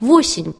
восемь.